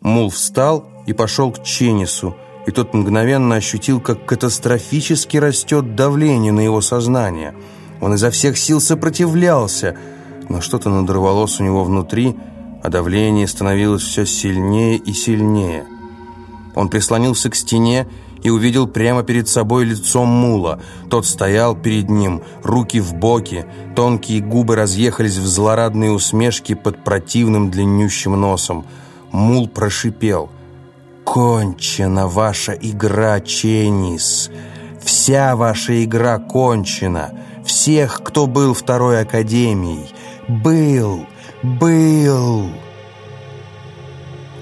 Мул встал и пошел к Ченнису, и тот мгновенно ощутил, как катастрофически растет давление на его сознание. Он изо всех сил сопротивлялся, но что-то надрывалось у него внутри, а давление становилось все сильнее и сильнее. Он прислонился к стене и увидел прямо перед собой лицо мула. Тот стоял перед ним, руки в боки, тонкие губы разъехались в злорадные усмешки под противным длиннющим носом. Мул прошипел. «Кончена ваша игра, Ченнис! Вся ваша игра кончена! Всех, кто был второй академией! Был! Был!»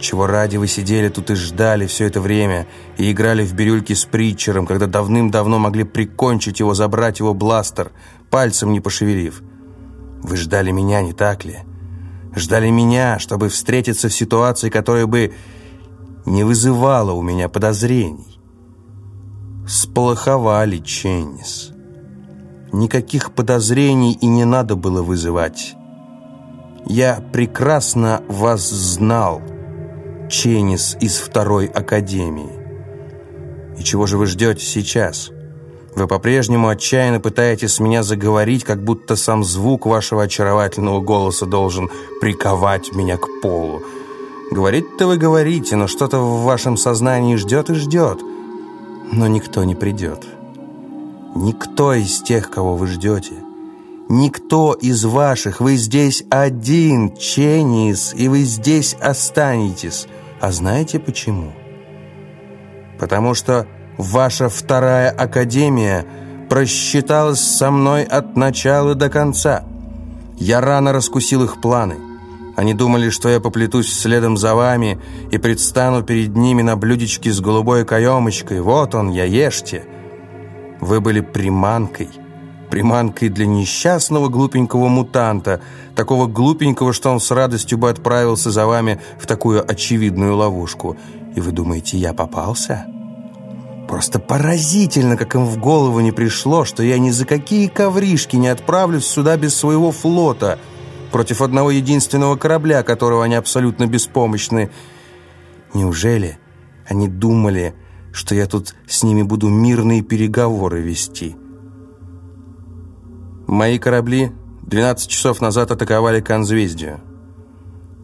Чего ради вы сидели тут и ждали все это время и играли в бирюльки с Притчером, когда давным-давно могли прикончить его, забрать его бластер, пальцем не пошевелив? Вы ждали меня, не так ли? Ждали меня, чтобы встретиться в ситуации, которая бы не вызывала у меня подозрений. Сплоховали, Ченнис. Никаких подозрений и не надо было вызывать. Я прекрасно вас знал, Ченнис из второй академии. И чего же вы ждете сейчас? Вы по-прежнему отчаянно пытаетесь меня заговорить, как будто сам звук вашего очаровательного голоса должен приковать меня к полу. Говорить-то вы говорите, но что-то в вашем сознании ждет и ждет. Но никто не придет. Никто из тех, кого вы ждете. Никто из ваших. Вы здесь один, Ченнис, и вы здесь останетесь. А знаете почему? Потому что ваша вторая академия просчиталась со мной от начала до конца. Я рано раскусил их планы. Они думали, что я поплетусь следом за вами и предстану перед ними на блюдечке с голубой каемочкой. Вот он, я ешьте. Вы были приманкой приманкой для несчастного глупенького мутанта, такого глупенького, что он с радостью бы отправился за вами в такую очевидную ловушку. И вы думаете, я попался? Просто поразительно, как им в голову не пришло, что я ни за какие ковришки не отправлюсь сюда без своего флота, против одного единственного корабля, которого они абсолютно беспомощны. Неужели они думали, что я тут с ними буду мирные переговоры вести?» Мои корабли 12 часов назад атаковали Конзвездие.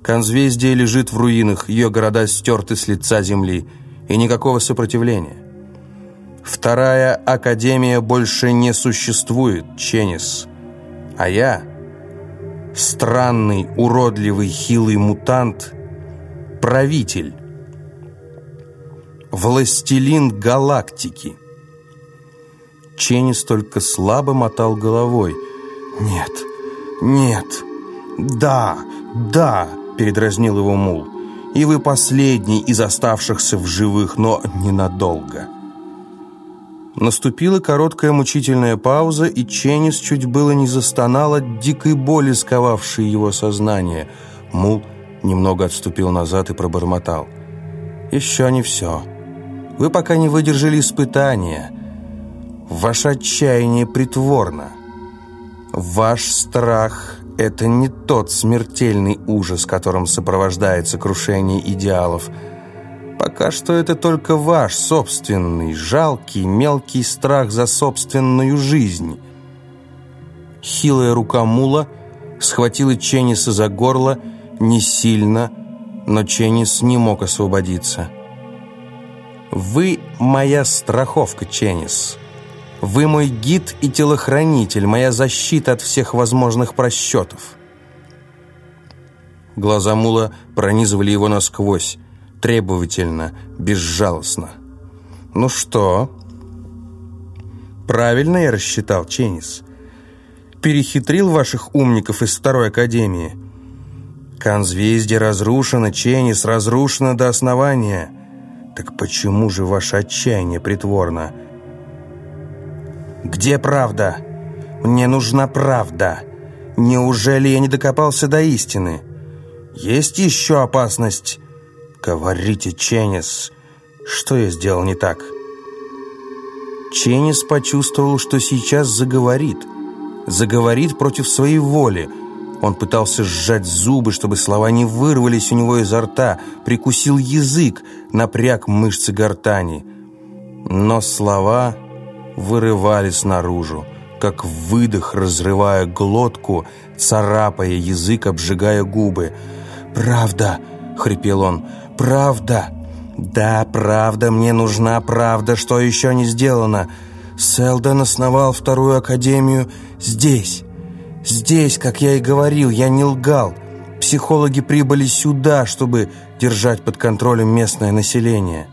Конзвездие лежит в руинах, ее города стерты с лица земли, и никакого сопротивления. Вторая Академия больше не существует, Ченнис. А я, странный, уродливый, хилый мутант, правитель, властелин галактики – Ченнис только слабо мотал головой. «Нет, нет, да, да», — передразнил его Мул. «И вы последний из оставшихся в живых, но ненадолго». Наступила короткая мучительная пауза, и Ченнис чуть было не застонал от дикой боли, сковавшей его сознание. Мул немного отступил назад и пробормотал. «Еще не все. Вы пока не выдержали испытания». Ваше отчаяние притворно. Ваш страх – это не тот смертельный ужас, которым сопровождается крушение идеалов. Пока что это только ваш собственный, жалкий, мелкий страх за собственную жизнь. Хилая рука мула схватила Ченниса за горло не сильно, но Ченнис не мог освободиться. «Вы моя страховка, Ченнис». Вы мой гид и телохранитель, моя защита от всех возможных просчетов». Глаза Мула пронизывали его насквозь, требовательно, безжалостно. «Ну что?» «Правильно я рассчитал, Ченнис. Перехитрил ваших умников из Второй Академии. Конзвездие разрушено, Ченнис разрушено до основания. Так почему же ваше отчаяние притворно?» «Где правда? Мне нужна правда. Неужели я не докопался до истины? Есть еще опасность? Говорите, Ченнис, что я сделал не так?» Ченнис почувствовал, что сейчас заговорит. Заговорит против своей воли. Он пытался сжать зубы, чтобы слова не вырвались у него изо рта, прикусил язык, напряг мышцы гортани. Но слова вырывались наружу, как выдох, разрывая глотку, царапая язык, обжигая губы. «Правда!» — хрипел он. «Правда!» «Да, правда, мне нужна правда, что еще не сделано!» Селдон основал вторую академию здесь, Здесь, как я и говорил, я не лгал. Психологи прибыли сюда, чтобы держать под контролем местное население.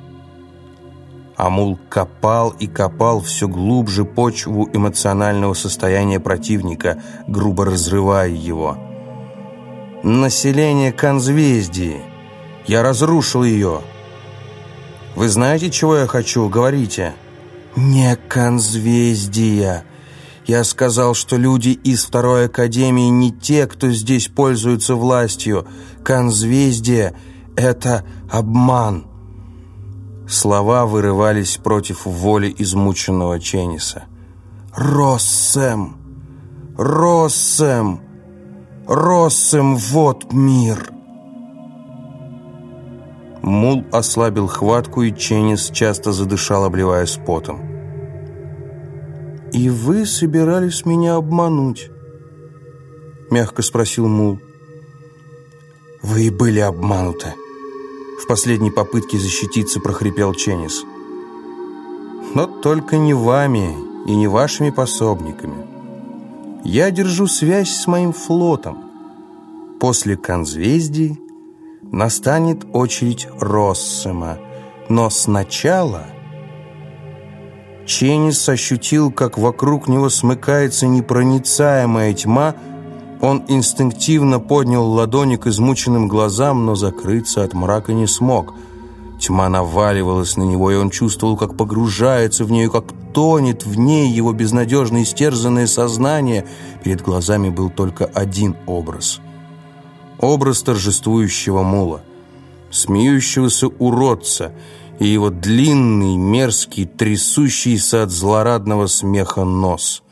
Амул копал и копал все глубже почву эмоционального состояния противника, грубо разрывая его. «Население Конзвездии. Я разрушил ее. Вы знаете, чего я хочу? Говорите». «Не Конзвездия», я сказал, что люди из Второй Академии не те, кто здесь пользуются властью. Конзвездие — это обман. Слова вырывались против воли измученного Ченниса. «Россем! Россем! Россем, вот мир!» Мул ослабил хватку, и Ченнис часто задышал, обливаясь потом. «И вы собирались меня обмануть?» Мягко спросил Мул. «Вы и были обмануты!» В последней попытке защититься прохрипел Ченнис. «Но только не вами и не вашими пособниками. Я держу связь с моим флотом. После конзвездий настанет очередь Россема, но сначала...» Ченнис ощутил, как вокруг него смыкается непроницаемая тьма. Он инстинктивно поднял ладони к измученным глазам, но закрыться от мрака не смог. Тьма наваливалась на него, и он чувствовал, как погружается в нее, как тонет в ней его безнадежно истерзанное сознание. Перед глазами был только один образ. Образ торжествующего мула, смеющегося уродца — и его длинный, мерзкий, трясущийся от злорадного смеха нос.